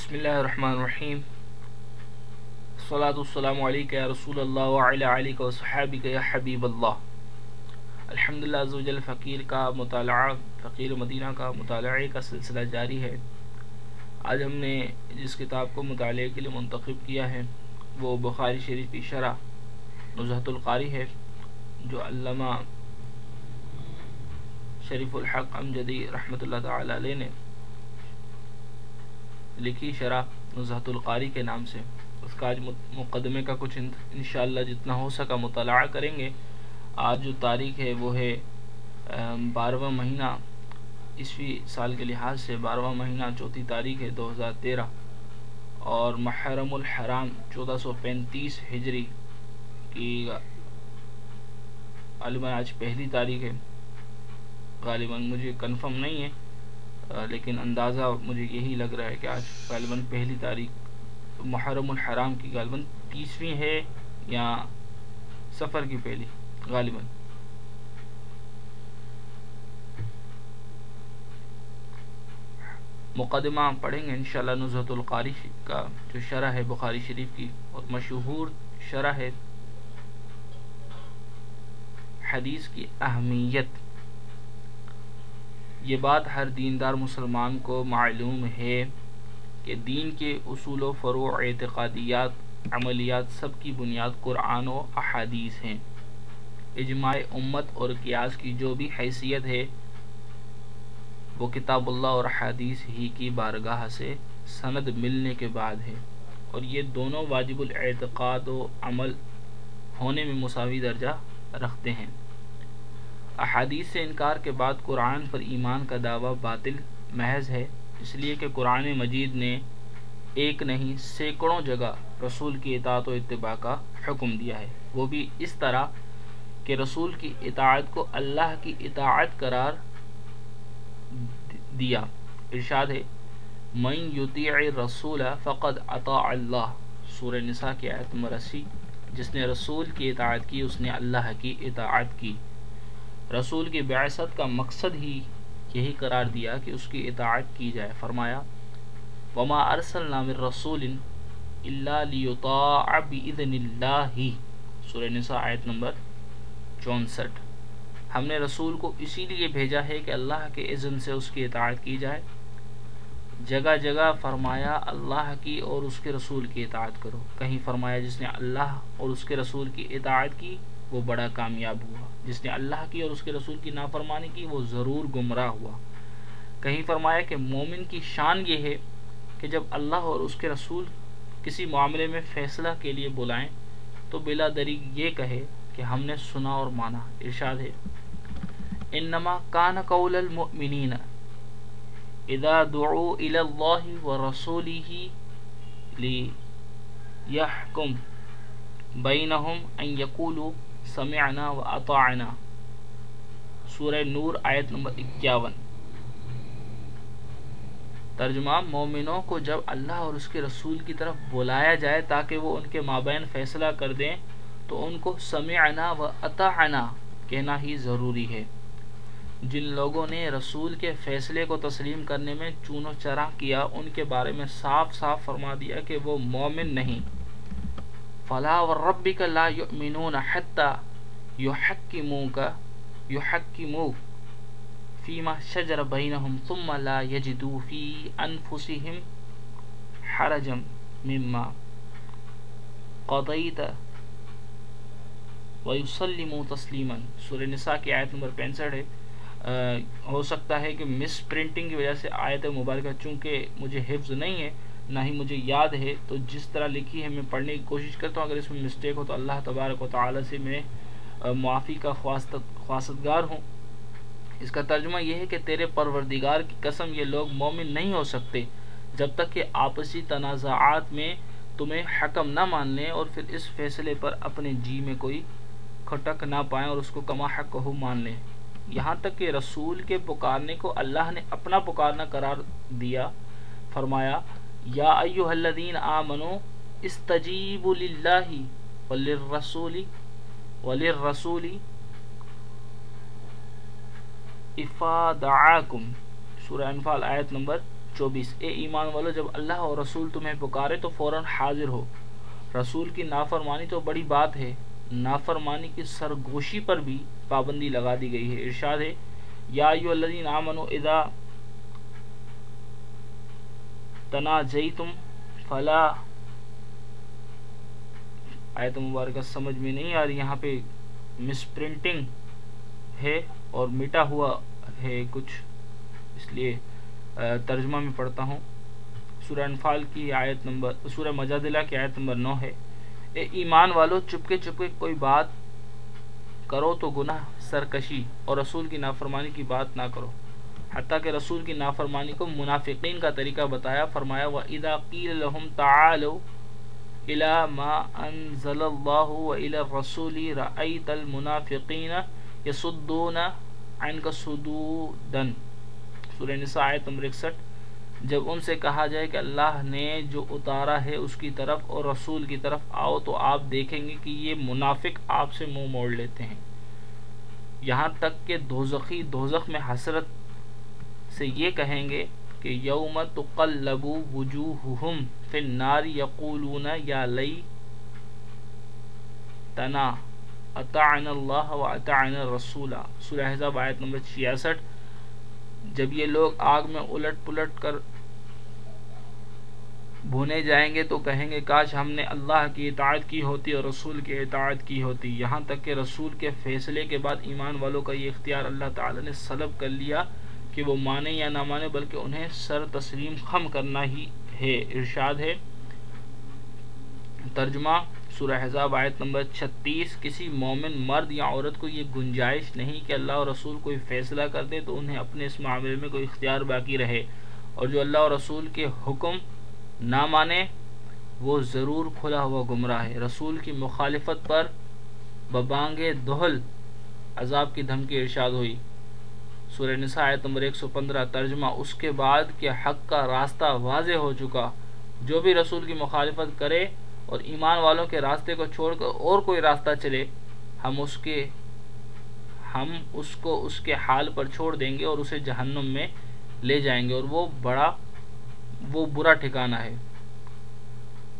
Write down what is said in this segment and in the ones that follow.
بسم اللہ الرحمن الرحیم. صلاۃ السلام علیکہ یا رسول اللہ وعلی علیکہ و یا حبیب اللہ. الحمد للہ عزوجل فقیر کا مطالعہ، فقیر مدینہ کا مطالعے کا سلسلہ جاری ہے. آج ہم نے جس کتاب کو مطالعے کے لیے منتخب کیا ہے، وہ بخاری شریف کی شرح نزہت القاری ہے، جو علامہ شریف الحق امجدی رحمۃ اللہ تعالی علیہ نے لکھی شرح نزہت القاری کے نام سے۔ اس کا آج مقدمے کا کچھ انشاءاللہ جتنا ہو سکا مطالعہ کریں گے۔ آج جو تاریخ ہے وہ ہے بارہواں مہینہ۔ عیسوی سال کے لحاظ سے بارہواں مہینہ، چوتھی تاریخ ہے دو ہزار تیرہ۔ اور محرم الحرام، چودہ سو پینتیس ہجری کی غالباً آج پہلی تاریخ ہے۔ غالباً مجھے کنفرم نہیں ہے۔ لیکن اندازہ مجھے یہی لگ رہا ہے کہ آج غالباً پہلی تاریخ محرم الحرام کی غالباً تیسویں ہے یا سفر کی پہلی، غالباً۔ مقدمہ پڑھیں گے انشاءاللہ نزہت القاری کا جو شرح ہے بخاری شریف کی، اور مشہور شرح ہے حدیث کی اہمیت۔ یہ بات ہر دیندار مسلمان کو معلوم ہے کہ دین کے اصول و فروع، اعتقادیات، عملیات سب کی بنیاد قرآن و احادیث ہیں۔ اجماع امت اور قیاس کی جو بھی حیثیت ہے، وہ کتاب اللہ اور حدیث ہی کی بارگاہ سے سند ملنے کے بعد ہے۔ اور یہ دونوں واجب الاعتقاد و عمل ہونے میں مساوی درجہ رکھتے ہیں۔ احادیث سے انکار کے بعد قرآن پر ایمان کا دعویٰ باطل محض ہے، اس لیے کہ قرآن مجید نے ایک نہیں، سینکڑوں جگہ رسول کی اطاعت و اتباع کا حکم دیا ہے۔ وہ بھی اس طرح کہ رسول کی اطاعت کو اللہ کی اطاعت قرار دیا۔ ارشاد ہے، من یطیع رسول فقد اطاع اللہ سورہ نساء کی آیت نمبر اسی۔ جس نے رسول کی اطاعت کی، اس نے اللہ کی اطاعت کی۔ رسول کی بعثت کا مقصد ہی یہی قرار دیا کہ اس کی اطاعت کی جائے۔ فرمایا، وما ارسلنا من رسول الا لیطاع باذن اللہ سورہ نساء آیت نمبر چونسٹھ۔ ہم نے رسول کو اسی لیے بھیجا ہے کہ اللہ کے اذن سے اس کی اطاعت کی جائے۔ جگہ جگہ فرمایا، اللہ کی اور اس کے رسول کی اطاعت کرو۔ کہیں فرمایا جس نے اللہ اور اس کے رسول کی اطاعت کی وہ بڑا کامیاب ہوا۔ جس نے اللہ کی اور اس کے رسول کی نافرمانی کی، وہ ضرور گمراہ ہوا۔ کہیں فرمایا کہ مومن کی شان یہ ہے کہ جب اللہ اور اس کے رسول کسی معاملے میں فیصلہ کے لیے بلائیں، تو بلا دری یہ کہے کہ ہم نے سنا اور مانا۔ ارشاد ہے۔ انما کان قول المؤمنین، اذا دعو الى اللہ ورسوله لیحکم۔ بینہم ان یقولوا سمعنا و اطاعنا سورہ نور آیت نمبر اکیاون۔ ترجمہ، مومنوں کو جب اللہ اور اس کے رسول کی طرف بلایا جائے تاکہ وہ ان کے مابین فیصلہ کر دیں، تو ان کو سمعنا و اطاعنا کہنا ہی ضروری ہے۔ جن لوگوں نے رسول کے فیصلے کو تسلیم کرنے میں چون و چرا کیا، ان کے بارے میں صاف صاف فرما دیا کہ وہ مومن نہیں۔ فلا وربک لا یؤمنون حتی یحکموک یحکموک فیما شجر بینہم ثم لا یجدو فی انفسہم حرجا مما قضیت ویسلمو تسلیما سورہ نساء کی آیت نمبر پینسٹھ ہے۔ ہو سکتا ہے کہ مس پرنٹنگ کی وجہ سے آیت مبارکہ چونکہ مجھے حفظ نہیں ہے نہ ہی مجھے یاد ہے، تو جس طرح لکھی ہے، میں پڑھنے کی کوشش کرتا ہوں۔ اگر اس میں مسٹیک ہو تو اللہ تبارک و تعالی سے میں معافی کا خواستگار ہوں۔ اس کا ترجمہ یہ ہے کہ تیرے پروردگار کی قسم یہ لوگ مومن نہیں ہو سکتے جب تک کہ آپسی تنازعات میں تمہیں حکم نہ مان لیں اور پھر اس فیصلے پر اپنے جی میں کوئی کھٹک نہ پائیں اور اس کو کما حق ہو مان لیں یہاں تک کہ رسول کے پکارنے کو اللہ نے اپنا پکارنا قرار دیا، فرمایا یا ایوہ الذین آمنو استجیبوا للہ وللرسول وللرسول افادعاکم سورہ انفال آیت نمبر چوبیس اے ایمان والو، جب اللہ اور رسول تمہیں پکارے تو فوراً حاضر ہو۔ رسول کی نافرمانی تو بڑی بات ہے، نافرمانی کی سرگوشی پر بھی پابندی لگا دی گئی ہے۔ ارشاد ہے، یا ایو الذین آمنوا اذا تناجیتم فلا آیت مبارکہ سمجھ میں نہیں آ رہی، یہاں پہ مس پرنٹنگ ہے اور مٹا ہوا ہے کچھ۔ اس لیے ترجمہ میں پڑھتا ہوں۔ سورہ انفال کی آیت نمبر سورہ مجادلہ کی آیت نمبر نو ہے۔ اے ایمان والو، چپکے چپکے کوئی بات کرو تو گناہ، سرکشی اور رسول کی نافرمانی کی بات نہ کرو۔ حتیٰ کہ رسول کی نافرمانی کو منافقین کا طریقہ بتایا، فرمایا، وَإِذَا قِيلَ لَهُمْ تَعَالَوْا إِلَى مَا أَنزَلَ اللَّهُ وَإِلَى الرَّسُولِ رَأَيْتَ الْمُنَافِقِينَ يَصُدُّونَ عَنْكَ صُدُودًا سورہ نساء آیت نمبر 61 جب ان سے کہا جائے کہ اللہ نے جو اتارا ہے اس کی طرف اور رسول کی طرف آؤ تو آپ دیکھیں گے کہ یہ منافق آپ سے منہ مو موڑ لیتے ہیں۔ یہاں تک کہ دوزخی، دوزخ میں حسرت سے یہ کہیں گے کہ یوم تقلب وجوہہم فی النار یقولون یا لی تنا اطعنا اللہ و اطعنا الرسول. سورہ حضاب آیت نمبر 66 جب یہ لوگ آگ میں الٹ پلٹ کر بھونے جائیں گے تو کہیں گے، کاش ہم نے اللہ کی اطاعت کی ہوتی اور رسول کی اطاعت کی ہوتی. یہاں تک کہ رسول کے فیصلے کے بعد ایمان والوں کا یہ اختیار اللہ تعالی نے سلب کر لیا کہ وہ مانے یا نہ مانے، بلکہ انہیں سر تسلیم خم کرنا ہی ہے، ارشاد ہے۔ ترجمہ سورہ حضاب آیت نمبر چھتیس، کسی مومن مرد یا عورت کو یہ گنجائش نہیں کہ اللہ اور رسول کوئی فیصلہ کر دے تو انہیں اپنے اس معاملے میں کوئی اختیار باقی رہے۔ اور جو اللہ اور رسول کے حکم نہ مانے، وہ ضرور کھلا ہوا گمراہ ہے۔ رسول کی مخالفت پر ببانگ دہل عذاب کی دھمکی ارشاد ہوئی۔ سورہ نساء آیت نمبر 115 ترجمہ اس کے بعد کہ حق کا راستہ واضح ہو چکا۔ جو بھی رسول کی مخالفت کرے اور ایمان والوں کے راستے کو چھوڑ کر اور کوئی راستہ چلے، ہم اس کے، ہم اس کو اس کے حال پر چھوڑ دیں گے اور اسے جہنم میں لے جائیں گے۔ اور وہ بڑا، وہ برا ٹھکانہ ہے۔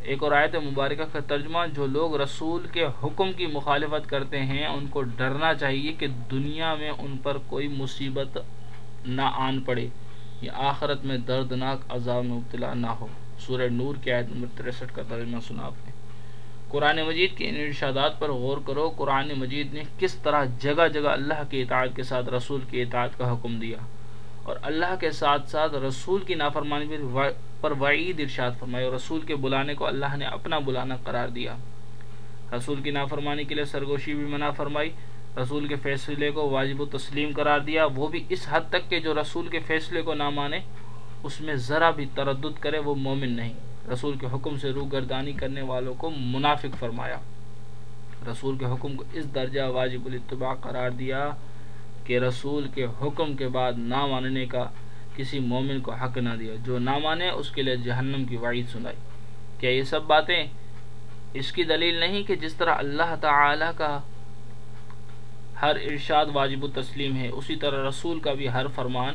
ایک اور آیت مبارکہ کا ترجمہ، جو لوگ رسول کے حکم کی مخالفت کرتے ہیں، ان کو ڈرنا چاہیے کہ دنیا میں ان پر کوئی مصیبت نہ آن پڑے یا آخرت میں دردناک عذاب میں مبتلا نہ ہو۔ سورہ نور کی آیت نمبر تریسٹھ کا ترجمہ سنا آپ نے۔ قرآن مجید کے ان ارشادات پر غور کرو، قرآن مجید نے کس طرح جگہ جگہ اللہ کی اطاعت کے ساتھ رسول کی اطاعت کا حکم دیا۔ اور اللہ کے ساتھ ساتھ رسول کی نافرمانی پر وعید ارشاد فرمائی اور رسول کے بلانے کو اللہ نے اپنا بلانا قرار دیا۔ رسول کی نافرمانی کے لیے سرگوشی بھی منع فرمائی، رسول کے فیصلے کو واجب و تسلیم قرار دیا۔ وہ بھی اس حد تک کہ جو رسول کے فیصلے کو نہ مانے، اس میں ذرا بھی تردد کرے وہ مومن نہیں۔ رسول کے حکم سے روح گردانی کرنے والوں کو منافق فرمایا۔ رسول کے حکم کو اس درجہ واجب الاتباع قرار دیا کہ رسول کے حکم کے بعد نہ ماننے کا کسی مومن کو حق نہ دیا، جو نہ مانے اس کے لیے جہنم کی وعید سنائی۔ کیا یہ سب باتیں اس کی دلیل نہیں کہ جس طرح اللہ تعالی کا ہر ارشاد واجب التسلیم ہے، اسی طرح رسول کا بھی ہر فرمان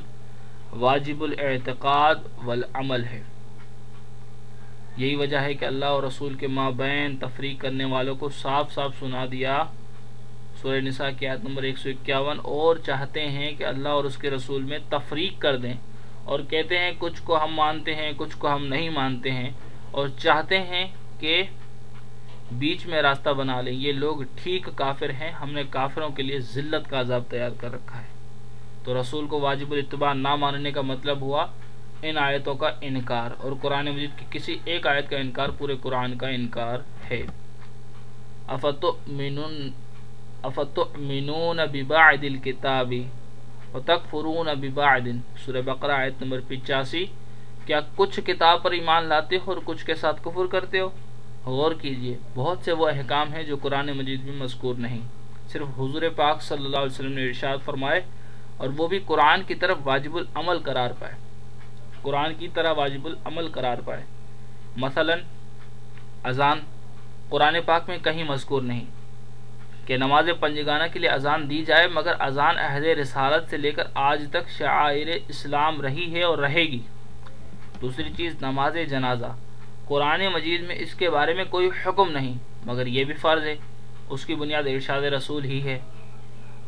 واجب الاعتقاد والعمل ہے۔ یہی وجہ ہے کہ اللہ اور رسول کے مابین تفریق کرنے والوں کو صاف صاف سنا دیا۔ سورہ نساء کی آیت نمبر 151 اور چاہتے ہیں کہ اللہ اور اس کے رسول میں تفریق کر دیں۔ اور کہتے ہیں کچھ کو ہم مانتے ہیں، کچھ کو ہم نہیں مانتے ہیں۔ اور چاہتے ہیں کہ بیچ میں راستہ بنا لیں۔ یہ لوگ ٹھیک کافر ہیں، ہم نے کافروں کے لیے ذلت کا عذاب تیار کر رکھا ہے۔ تو رسول کو واجب الاتباع نہ ماننے کا مطلب ہوا ان آیتوں کا انکار۔ اور قرآن مجید کی کسی ایک آیت کا انکار پورے قرآن کا انکار ہے۔ افتؤمنون ببعد الكتاب۔ وتکفرون ببعد۔ سورہ بقرہ آیت نمبر پچاسی۔ کیا کچھ کتاب پر ایمان لاتے ہو اور کچھ کے ساتھ کفر کرتے ہو؟ غور کیجیے، بہت سے وہ احکام ہیں جو قرآن مجید میں مذکور نہیں۔ صرف حضور پاک صلی اللہ علیہ وسلم نے ارشاد فرمائے اور وہ بھی قرآن کی طرف واجب العمل قرار پائے۔ قرآن کی طرح واجب العمل قرار پائے۔ مثلا، اذان قرآن پاک میں کہیں مذکور نہیں۔ کہ نماز پنجگانہ کے لیے اذان دی جائے، مگر اذان عہد رسالت سے لے کر آج تک شعائر اسلام رہی ہے اور رہے گی۔ دوسری چیز، نماز جنازہ۔ قرآن مجید میں اس کے بارے میں کوئی حکم نہیں، مگر یہ بھی فرض ہے، اس کی بنیاد ارشاد رسول ہی ہے۔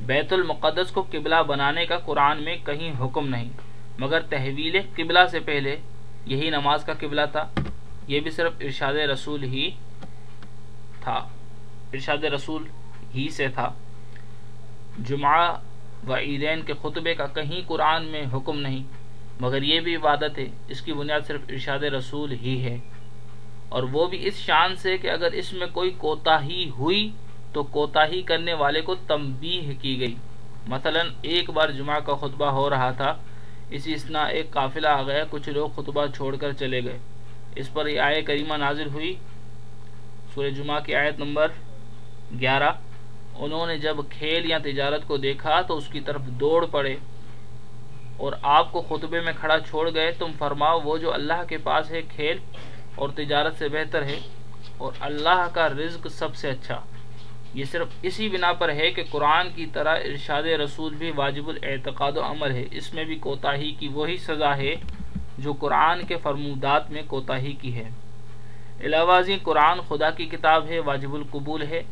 بیت المقدس کو قبلہ بنانے کا قرآن میں کہیں حکم نہیں، مگر تحویل قبلہ سے پہلے یہی نماز کا قبلہ تھا۔ یہ بھی صرف ارشاد رسول ہی تھا۔ ارشاد رسول ہی سے تھا۔ جمعہ و عیدین کے خطبے کا کہیں قرآن میں حکم نہیں، مگر یہ بھی عبادت ہے اس کی بنیاد صرف ارشاد رسول ہی ہے۔ اور وہ بھی اس شان سے کہ اگر اس میں کوئی کوتا ہی ہوئی تو کوتا ہی کرنے والے کو تمبیح کی گئی۔ مثلا ایک بار جمعہ کا خطبہ ہو رہا تھا، اسی اسنا ایک قافلہ آ گیا، کچھ لوگ خطبہ چھوڑ کر چلے گئے۔ اس پر یہ آئے کریمہ نازل ہوئی۔ سورہ جمعہ کی آیت نمبر گیارہ۔ انہوں نے جب کھیل یا تجارت کو دیکھا تو اس کی طرف دوڑ پڑے اور آپ کو خطبے میں کھڑا چھوڑ گئے، تم فرماؤ، وہ جو اللہ کے پاس ہے کھیل اور تجارت سے بہتر ہے اور اللہ کا رزق سب سے اچھا۔ یہ صرف اسی بنا پر ہے کہ قرآن کی طرح ارشاد رسول بھی واجب الاعتقاد و عمل ہے۔ اس میں بھی کوتاہی کی وہی سزا ہے جو قرآن کے فرمودات میں کوتاہی کی ہے۔ علاوہ ازیں قرآن خدا کی کتاب ہے، واجب القبول ہے۔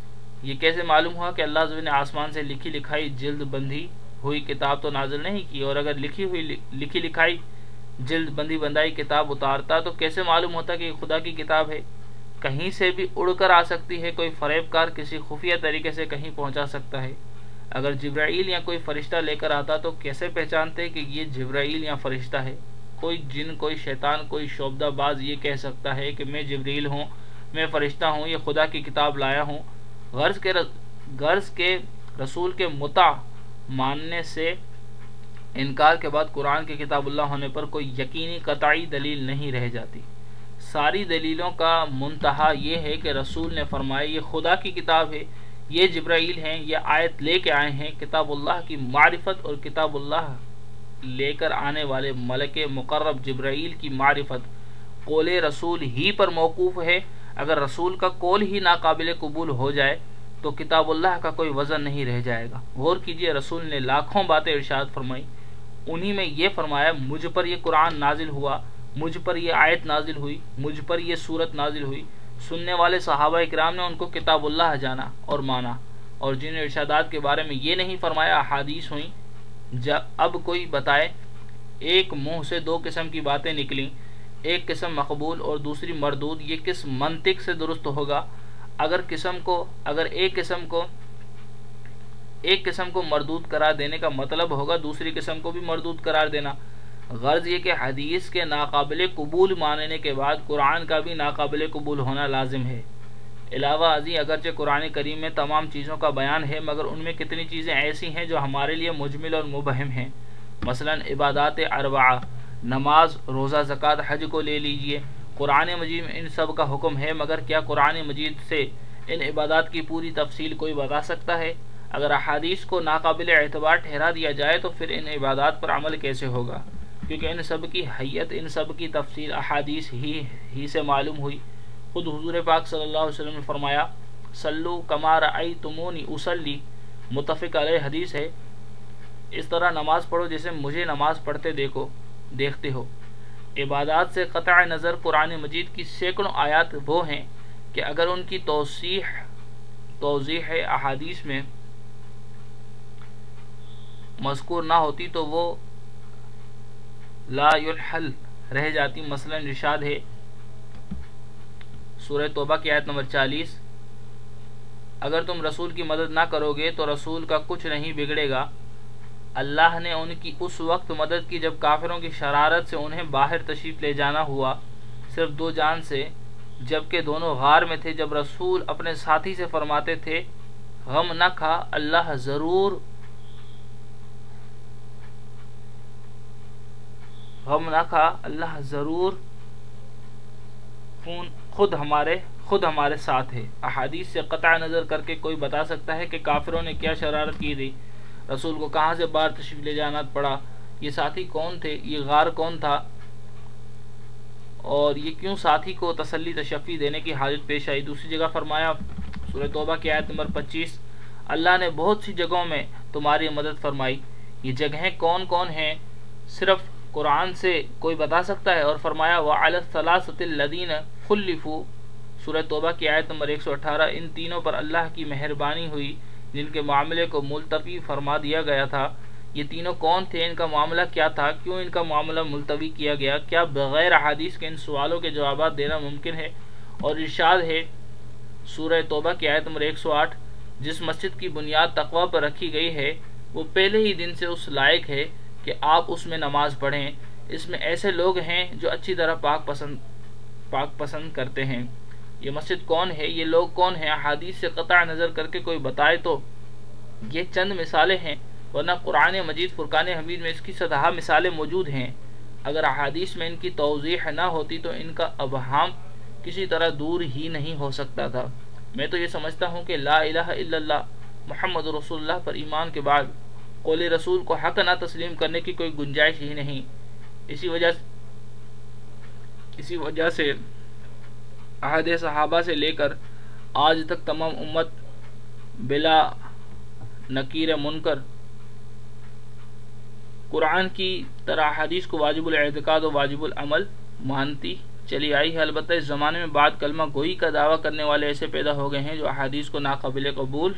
یہ کیسے معلوم ہوا کہ اللہ نے آسمان سے لکھی لکھائی جلد بندی ہوئی کتاب تو نازل نہیں کی اور اگر لکھی ہوئی لکھی لکھائی جلد بندی بندائی کتاب اتارتا تو کیسے معلوم ہوتا کہ یہ خدا کی کتاب ہے؟ کہیں سے بھی اڑ کر آ سکتی ہے، کوئی فریب کار کسی خفیہ طریقے سے کہیں پہنچا سکتا ہے۔ اگر جبرائیل یا کوئی فرشتہ لے کر آتا تو کیسے پہچانتے کہ یہ جبرائیل یا فرشتہ ہے؟ کوئی جن، کوئی شیطان، کوئی شعبدہ باز یہ کہہ سکتا ہے کہ میں جبریل ہوں، میں فرشتہ ہوں، یہ خدا کی کتاب لایا ہوں۔ غرض کے غرض کے رسول کے متا ماننے سے انکار کے بعد قرآن کی کتاب اللہ ہونے پر کوئی یقینی قطعی دلیل نہیں رہ جاتی۔ ساری دلیلوں کا منتہا یہ ہے کہ رسول نے فرمایا، یہ خدا کی کتاب ہے، یہ جبرائیل ہیں، یہ آیت لے کے آئے ہیں، کتاب اللہ کی معرفت اور کتاب اللہ لے کر آنے والے ملک مقرب جبرائیل کی معرفت۔ قول رسول ہی پر موقوف ہے۔ اگر رسول کا قول ہی ناقابل قبول ہو جائے تو کتاب اللہ کا کوئی وزن نہیں رہ جائے گا۔ غور کیجیے، رسول نے لاکھوں باتیں ارشاد فرمائی انہی میں یہ فرمایا، مجھ پر یہ قرآن نازل ہوا، مجھ پر یہ آیت نازل ہوئی، مجھ پر یہ صورت نازل ہوئی۔ سننے والے صحابہ اکرام نے ان کو کتاب اللہ جانا اور مانا۔ اور جن ارشادات کے بارے میں یہ نہیں فرمایا، احادیث ہوئیں۔ جب اب کوئی بتائے، ایک منہ سے دو قسم کی باتیں نکلیں۔ ایک قسم مقبول اور دوسری مردود، یہ کس منطق سے درست ہوگا؟ اگر قسم کو، اگر ایک قسم کو، ایک قسم کو مردود قرار دینے کا مطلب ہوگا، دوسری قسم کو بھی مردود قرار دینا۔ غرض یہ کہ حدیث کے ناقابل قبول ماننے کے بعد قرآن کا بھی ناقابل قبول ہونا لازم ہے۔ علاوہ ازیں اگرچہ قرآن کریم میں تمام چیزوں کا بیان ہے، مگر ان میں کتنی چیزیں ایسی ہیں جو ہمارے لیے مجمل اور مبہم ہیں؟ مثلا عبادات اربعہ۔ نماز، روزہ، زکوٰۃ، حج کو لے لیجیے۔ قرآن مجید میں ان سب کا حکم ہے، مگر کیا قرآن مجید سے ان عبادات کی پوری تفصیل کوئی بتا سکتا ہے؟ اگر احادیث کو ناقابل اعتبار ٹھہرا دیا جائے تو پھر ان عبادات پر عمل کیسے ہوگا؟ کیونکہ ان سب کی حیت، ان سب کی تفصیل احادیث ہی ہی سے معلوم ہوئی۔ خود حضور پاک صلی اللہ علیہ وسلم نے فرمایا سلو کمار آئی تمونی اسلی متفق علیہ حدیث ہے، اس طرح نماز پڑھو جیسے مجھے نماز پڑھتے دیکھو۔ دیکھتے ہو۔ عبادات سے قطع نظر قرآن مجید کی سینکڑوں آیات وہ ہیں کہ اگر ان کی توضیح توضیح احادیث میں مذکور نہ ہوتی تو وہ لا یلحل رہ جاتی۔ مثلا رشاد ہے سورہ توبہ کی آیت نمبر چالیس، اگر تم رسول کی مدد نہ کرو گے تو رسول کا کچھ نہیں بگڑے گا۔ اللہ نے ان کی اس وقت مدد کی جب کافروں کی شرارت سے انہیں باہر تشریف لے جانا ہوا، صرف دو جان سے، جبکہ دونوں غار میں تھے۔ جب رسول اپنے ساتھی سے فرماتے تھے، غم نہ کھا، اللہ ضرور غم نہ کھا، اللہ ضرور خود ہمارے خود ہمارے ساتھ ہے۔ احادیث سے قطع نظر کر کے کوئی بتا سکتا ہے کہ کافروں نے کیا شرارت کی تھی؟ رسول کو کہاں سے بار تشریف لے جانا پڑا؟ یہ ساتھی کون تھے؟ یہ غار کون تھا؟ اور یہ کیوں ساتھی کو تسلی تشفی دینے کی حاجت پیش آئی؟ دوسری جگہ فرمایا، سورہ توبہ کی آیت نمبر پچیس، اللہ نے بہت سی جگہوں میں تمہاری مدد فرمائی۔ یہ جگہیں کون کون ہیں؟ صرف قرآن سے کوئی بتا سکتا ہے؟ اور فرمایا وہ الصلاست الدین خلفو سورہ توبہ کی آیت نمبر 118 ان تینوں پر اللہ کی مہربانی ہوئی۔ جن کے معاملے کو ملتوی فرما دیا گیا تھا۔ یہ تینوں کون تھے؟ ان کا معاملہ کیا تھا؟ کیوں ان کا معاملہ ملتوی کیا گیا؟ کیا بغیر احادیث کے ان سوالوں کے جوابات دینا ممکن ہے؟ اور ارشاد ہے سورہ توبہ کی آیت نمبر 108 جس مسجد کی بنیاد تقوی پر رکھی گئی ہے، وہ پہلے ہی دن سے اس لائق ہے کہ آپ اس میں نماز پڑھیں۔ اس میں ایسے لوگ ہیں جو اچھی طرح پاک پسند پاک پسند کرتے ہیں۔ یہ مسجد کون ہے؟ یہ لوگ کون ہیں؟ حادیث سے قطع نظر کر کے کوئی بتائے تو یہ چند مثالیں ہیں، ورنہ قرآن مجید، فرقان حمید میں اس کی سطح مثالیں موجود ہیں۔ اگر احادیث میں ان کی توضیح نہ ہوتی تو ان کا ابہام کسی طرح دور ہی نہیں ہو سکتا تھا۔ میں تو یہ سمجھتا ہوں کہ لا الہ الا اللہ، محمد رسول اللہ پر ایمان کے بعد قول رسول کو حق نہ تسلیم کرنے کی کوئی گنجائش ہی نہیں۔ اسی وجہ اسی وجہ سے عہد صحابہ سے لے کر آج تک تمام امت بلا نکیر منکر قرآن کی طرح حدیث کو واجب الاعتقاد و واجب العمل مانتی چلی آئی ہے۔ البتہ اس زمانے میں بعد کلمہ گوئی کا دعویٰ کرنے والے ایسے پیدا ہو گئے ہیں جو احادیث کو ناقابل قبول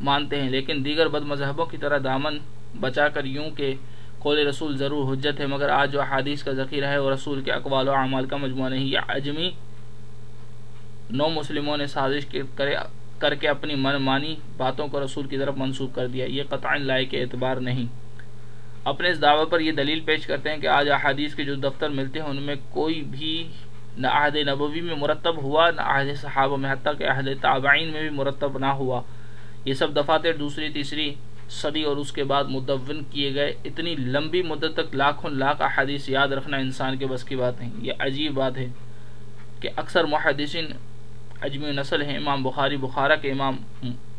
مانتے ہیں۔ لیکن دیگر بد مذہبوں کی طرح دامن بچا کر یوں کہ قول رسول ضرور حجت ہے، مگر آج جو احادیث کا ذخیرہ ہے وہ رسول کے اقوال و اعمال کا مجموعہ نہیں، یہ عجمی نو مسلموں نے سازش کر کے اپنی من مانی باتوں کو رسول کی طرف منسوخ کر دیا۔ یہ قطع لائق اعتبار نہیں۔ اپنے اس دعوے پر یہ دلیل پیش کرتے ہیں کہ آج احادیث کے جو دفتر ملتے ہیں، ان میں کوئی بھی نہ عہد نبوی میں مرتب ہوا، نہ عہد صحابہ میں، حتیٰ کہ عہد تابعین میں بھی مرتب نہ ہوا۔ یہ سب دفاتر دوسری، تیسری صدی اور اس کے بعد مدون کیے گئے۔ اتنی لمبی مدت تک لاکھوں لاکھ احادیث یاد رکھنا انسان کے بس کی بات نہیں، یہ عجیب بات ہے کہ اکثر محدثین اجمی نسل ہیں، امام بخاری بخارہ کے امام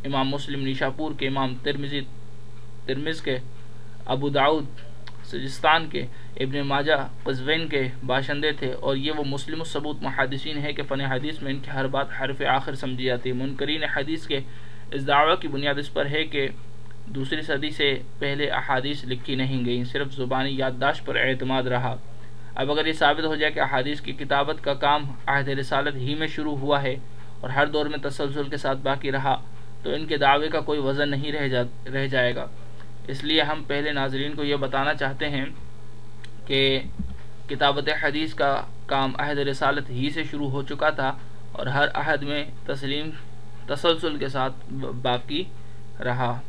امام مسلم، نیشاپور کے امام ترمزی ترمز کے، ابو داود سجستان کے، ابن ماجہ، قزوین کے باشندے تھے اور یہ وہ مسلم ثبوت محادثین ہے کہ فن حدیث میں ان کی ہر بات حرف آخر سمجھی جاتی ہے۔ منکرین حدیث کے اس دعوی کی بنیاد اس پر ہے کہ دوسری صدی سے پہلے احادیث لکھی نہیں گئیں، صرف زبانی یادداشت پر اعتماد رہا۔ اب اگر یہ ثابت ہو جائے کہ احادیث کی کتابت کا کام عہد رسالت ہی میں شروع ہوا ہے اور ہر دور میں تسلسل کے ساتھ باقی رہا، تو ان کے دعوے کا کوئی وزن نہیں رہ جا، رہ جائے گا۔ اس لیے ہم پہلے ناظرین کو یہ بتانا چاہتے ہیں کہ کتابت حدیث کا کام عہد رسالت ہی سے شروع ہو چکا تھا اور ہر عہد میں تسلیم، تسلسل کے ساتھ باقی رہا۔